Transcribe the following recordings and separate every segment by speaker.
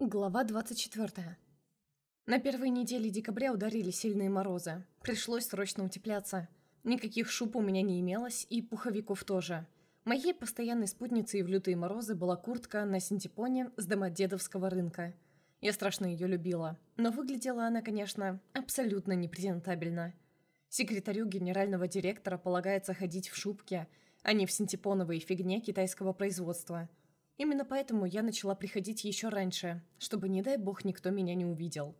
Speaker 1: Глава 24. На первой неделе декабря ударили сильные морозы. Пришлось срочно утепляться. Никаких шуб у меня не имелось, и пуховиков тоже. Моей постоянной спутницей в лютые морозы была куртка на синтепоне с домодедовского рынка. Я страшно ее любила, но выглядела она, конечно, абсолютно непрезентабельно. Секретарю генерального директора полагается ходить в шубке, а не в синтепоновой фигне китайского производства – Именно поэтому я начала приходить еще раньше, чтобы, не дай бог, никто меня не увидел.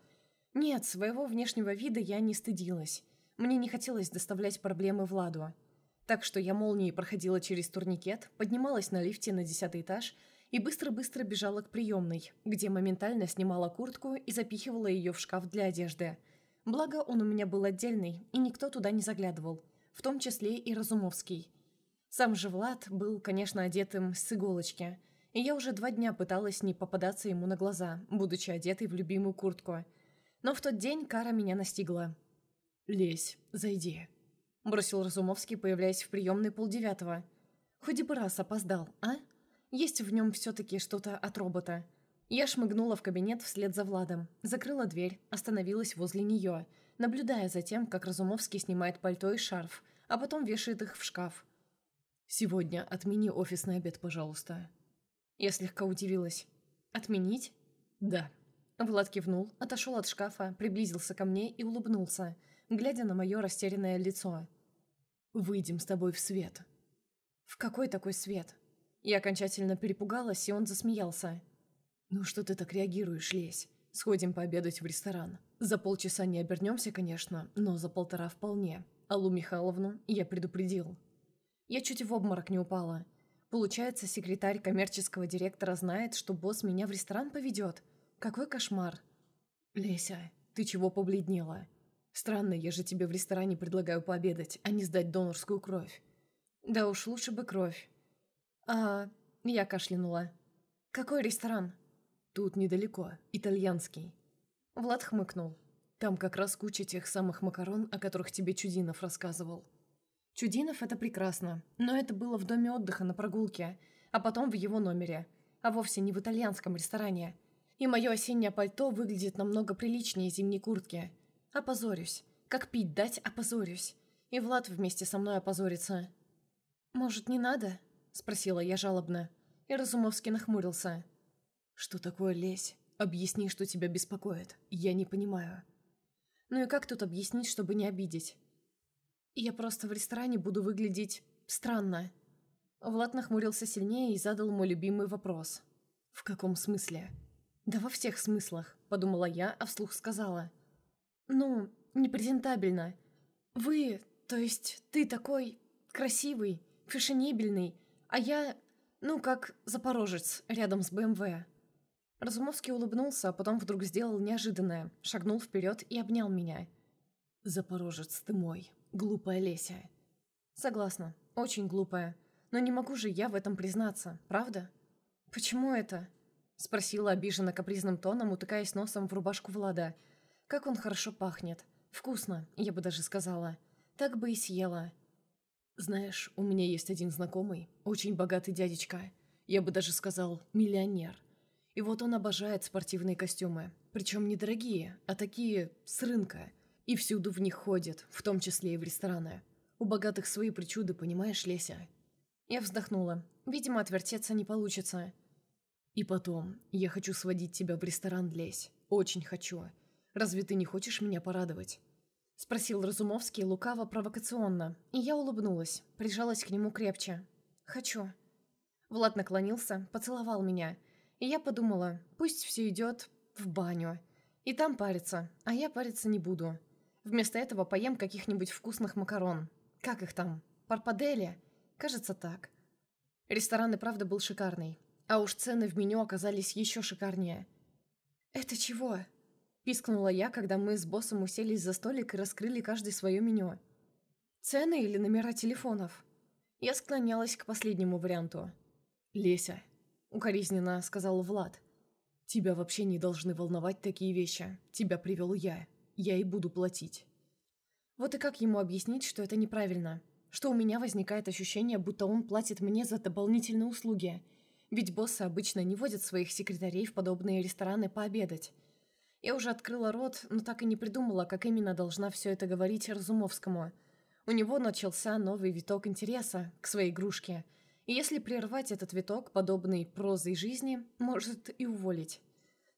Speaker 1: Нет, своего внешнего вида я не стыдилась. Мне не хотелось доставлять проблемы Владу. Так что я молнией проходила через турникет, поднималась на лифте на десятый этаж и быстро-быстро бежала к приемной, где моментально снимала куртку и запихивала ее в шкаф для одежды. Благо, он у меня был отдельный, и никто туда не заглядывал, в том числе и Разумовский. Сам же Влад был, конечно, одетым с иголочки – и я уже два дня пыталась не попадаться ему на глаза, будучи одетой в любимую куртку. Но в тот день кара меня настигла. «Лезь, зайди», — бросил Разумовский, появляясь в приемной полдевятого. «Хоть бы раз опоздал, а? Есть в нем все-таки что-то от робота». Я шмыгнула в кабинет вслед за Владом, закрыла дверь, остановилась возле нее, наблюдая за тем, как Разумовский снимает пальто и шарф, а потом вешает их в шкаф. «Сегодня отмени офисный обед, пожалуйста», я слегка удивилась. «Отменить?» «Да». Влад кивнул, отошел от шкафа, приблизился ко мне и улыбнулся, глядя на мое растерянное лицо. «Выйдем с тобой в свет». «В какой такой свет?» Я окончательно перепугалась, и он засмеялся. «Ну что ты так реагируешь, Лесь? Сходим пообедать в ресторан. За полчаса не обернемся, конечно, но за полтора вполне. Аллу Михайловну я предупредил». Я чуть в обморок не упала. Получается, секретарь коммерческого директора знает, что босс меня в ресторан поведет. Какой кошмар. Леся, ты чего побледнела? Странно, я же тебе в ресторане предлагаю пообедать, а не сдать донорскую кровь. Да уж, лучше бы кровь. А, я кашлянула. Какой ресторан? Тут недалеко, итальянский. Влад хмыкнул. Там как раз куча тех самых макарон, о которых тебе Чудинов рассказывал. Чудинов – это прекрасно, но это было в доме отдыха на прогулке, а потом в его номере, а вовсе не в итальянском ресторане. И мое осеннее пальто выглядит намного приличнее зимней куртки. Опозорюсь. Как пить дать, опозорюсь. И Влад вместе со мной опозорится. «Может, не надо?» – спросила я жалобно. И Разумовский нахмурился. «Что такое лезь? Объясни, что тебя беспокоит. Я не понимаю». «Ну и как тут объяснить, чтобы не обидеть?» Я просто в ресторане буду выглядеть странно. Влад нахмурился сильнее и задал мой любимый вопрос. «В каком смысле?» «Да во всех смыслах», — подумала я, а вслух сказала. «Ну, непрезентабельно. Вы, то есть ты такой красивый, фешенебельный, а я, ну, как запорожец рядом с БМВ». Разумовский улыбнулся, а потом вдруг сделал неожиданное, шагнул вперед и обнял меня. «Запорожец ты мой», Глупая Леся. Согласна, очень глупая. Но не могу же я в этом признаться, правда? Почему это? Спросила обиженно капризным тоном, утыкаясь носом в рубашку Влада. Как он хорошо пахнет. Вкусно, я бы даже сказала. Так бы и съела. Знаешь, у меня есть один знакомый, очень богатый дядечка. Я бы даже сказал, миллионер. И вот он обожает спортивные костюмы. Причем не дорогие, а такие с рынка – и всюду в них ходят, в том числе и в рестораны. У богатых свои причуды, понимаешь, Леся?» Я вздохнула. Видимо, отвертеться не получится. «И потом, я хочу сводить тебя в ресторан, Лесь. Очень хочу. Разве ты не хочешь меня порадовать?» Спросил Разумовский лукаво-провокационно, и я улыбнулась, прижалась к нему крепче. «Хочу». Влад наклонился, поцеловал меня, и я подумала, пусть все идет в баню. И там париться, а я париться не буду. Вместо этого поем каких-нибудь вкусных макарон. Как их там? Парпадели? Кажется, так. Ресторан и правда был шикарный. А уж цены в меню оказались еще шикарнее. «Это чего?» Пискнула я, когда мы с боссом уселись за столик и раскрыли каждый свое меню. «Цены или номера телефонов?» Я склонялась к последнему варианту. «Леся», — укоризненно сказал Влад. «Тебя вообще не должны волновать такие вещи. Тебя привел я я и буду платить. Вот и как ему объяснить, что это неправильно? Что у меня возникает ощущение, будто он платит мне за дополнительные услуги. Ведь боссы обычно не водят своих секретарей в подобные рестораны пообедать. Я уже открыла рот, но так и не придумала, как именно должна все это говорить Разумовскому. У него начался новый виток интереса к своей игрушке. И если прервать этот виток, подобный прозой жизни, может и уволить.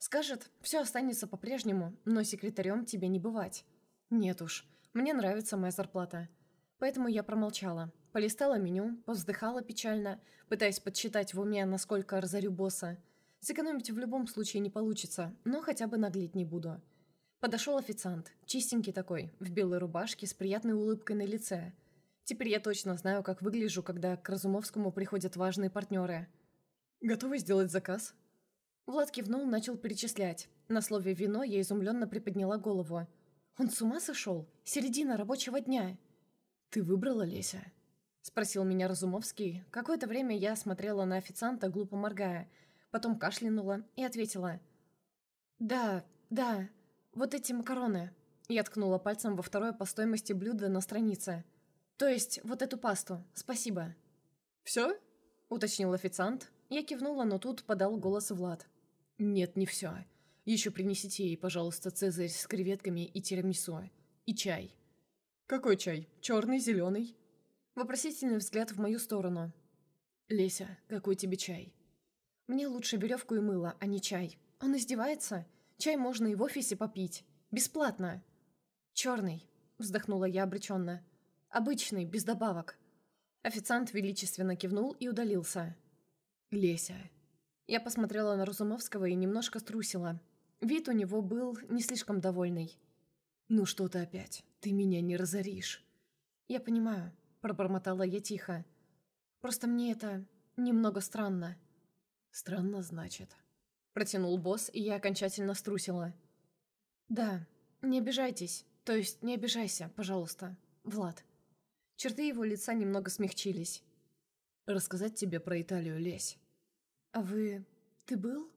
Speaker 1: Скажет, все останется по-прежнему, но секретарем тебе не бывать. Нет уж, мне нравится моя зарплата. Поэтому я промолчала. Полистала меню, повздыхала печально, пытаясь подсчитать в уме, насколько разорю босса. Сэкономить в любом случае не получится, но хотя бы наглеть не буду. Подошел официант, чистенький такой, в белой рубашке с приятной улыбкой на лице. Теперь я точно знаю, как выгляжу, когда к Разумовскому приходят важные партнеры. «Готовы сделать заказ?» Влад кивнул, начал перечислять. На слове «вино» я изумленно приподняла голову. «Он с ума сошел? Середина рабочего дня!» «Ты выбрала, Леся?» Спросил меня Разумовский. Какое-то время я смотрела на официанта, глупо моргая. Потом кашлянула и ответила. «Да, да, вот эти макароны». Я ткнула пальцем во второе по стоимости блюдо на странице. «То есть вот эту пасту. Спасибо». «Все?» — уточнил официант. Я кивнула, но тут подал голос Влад. «Нет, не все. Еще принесите ей, пожалуйста, цезарь с креветками и тирамису. И чай». «Какой чай? Черный, зеленый?» Вопросительный взгляд в мою сторону. «Леся, какой тебе чай?» «Мне лучше веревку и мыло, а не чай. Он издевается? Чай можно и в офисе попить. Бесплатно». «Черный», — вздохнула я обреченно. «Обычный, без добавок». Официант величественно кивнул и удалился. «Леся, я посмотрела на Разумовского и немножко струсила. Вид у него был не слишком довольный. «Ну что ты опять? Ты меня не разоришь». «Я понимаю», — пробормотала я тихо. «Просто мне это немного странно». «Странно, значит?» Протянул босс, и я окончательно струсила. «Да, не обижайтесь. То есть не обижайся, пожалуйста, Влад». Черты его лица немного смягчились. «Рассказать тебе про Италию, Лесь?» «А вы... ты был?»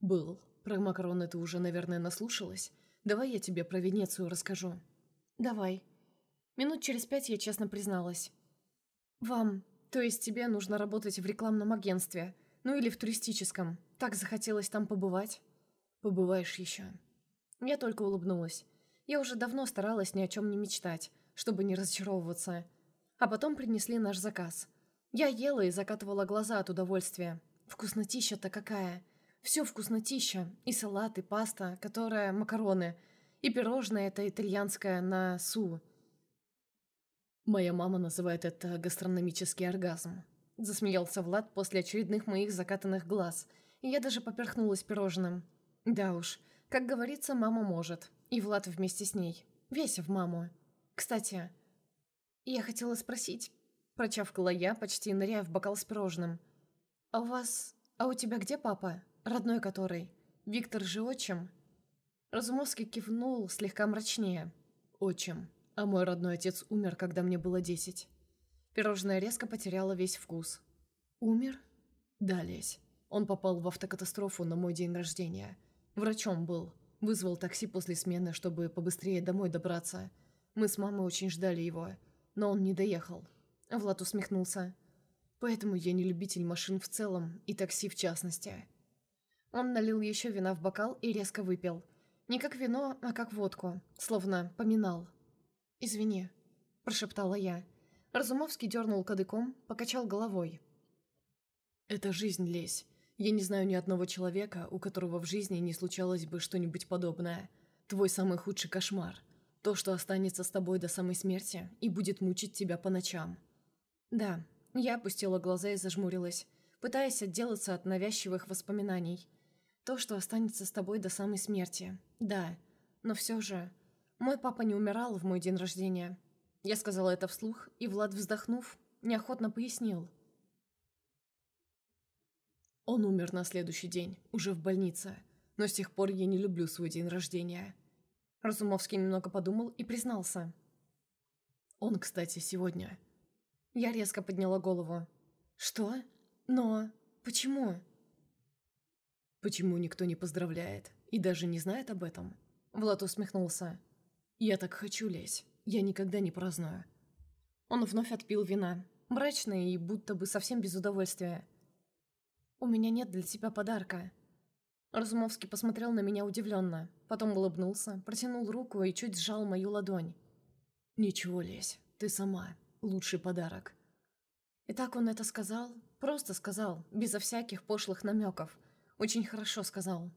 Speaker 1: «Был. Про макароны ты уже, наверное, наслушалась. Давай я тебе про Венецию расскажу». «Давай». Минут через пять я честно призналась. «Вам, то есть тебе нужно работать в рекламном агентстве, ну или в туристическом. Так захотелось там побывать?» «Побываешь еще». Я только улыбнулась. Я уже давно старалась ни о чем не мечтать, чтобы не разочаровываться. А потом принесли наш заказ. Я ела и закатывала глаза от удовольствия. Вкуснотища-то какая! Все вкуснотища. И салат, и паста, которая макароны. И пирожное это итальянское на су. Моя мама называет это гастрономический оргазм. Засмеялся Влад после очередных моих закатанных глаз. И я даже поперхнулась пирожным. Да уж, как говорится, мама может. И Влад вместе с ней. Весь в маму. Кстати, я хотела спросить... Прочавкала я, почти ныряя в бокал с пирожным. «А у вас... А у тебя где папа? Родной который? Виктор же отчим?» Разумовский кивнул слегка мрачнее. «Отчим. А мой родной отец умер, когда мне было десять». Пирожное резко потеряло весь вкус. «Умер?» «Да, Лесь. Он попал в автокатастрофу на мой день рождения. Врачом был. Вызвал такси после смены, чтобы побыстрее домой добраться. Мы с мамой очень ждали его, но он не доехал». Влад усмехнулся. Поэтому я не любитель машин в целом и такси в частности. Он налил еще вина в бокал и резко выпил. Не как вино, а как водку, словно поминал. «Извини», – прошептала я. Разумовский дернул кадыком, покачал головой. «Это жизнь, Лесь. Я не знаю ни одного человека, у которого в жизни не случалось бы что-нибудь подобное. Твой самый худший кошмар. То, что останется с тобой до самой смерти и будет мучить тебя по ночам». «Да, я опустила глаза и зажмурилась, пытаясь отделаться от навязчивых воспоминаний. То, что останется с тобой до самой смерти. Да, но все же... Мой папа не умирал в мой день рождения. Я сказала это вслух, и Влад, вздохнув, неохотно пояснил. Он умер на следующий день, уже в больнице. Но с тех пор я не люблю свой день рождения. Разумовский немного подумал и признался. Он, кстати, сегодня я резко подняла голову. «Что? Но... Почему?» «Почему никто не поздравляет и даже не знает об этом?» Влад усмехнулся. «Я так хочу, Лесь. Я никогда не праздную». Он вновь отпил вина. Мрачное и будто бы совсем без удовольствия. «У меня нет для тебя подарка». Разумовский посмотрел на меня удивленно, потом улыбнулся, протянул руку и чуть сжал мою ладонь. «Ничего, Лесь, ты сама. Лучший подарок». И так он это сказал, просто сказал, безо всяких пошлых намеков. Очень хорошо сказал.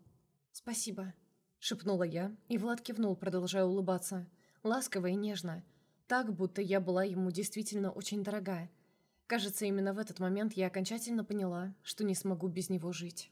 Speaker 1: «Спасибо», — шепнула я, и Влад кивнул, продолжая улыбаться. Ласково и нежно. Так, будто я была ему действительно очень дорога. Кажется, именно в этот момент я окончательно поняла, что не смогу без него жить.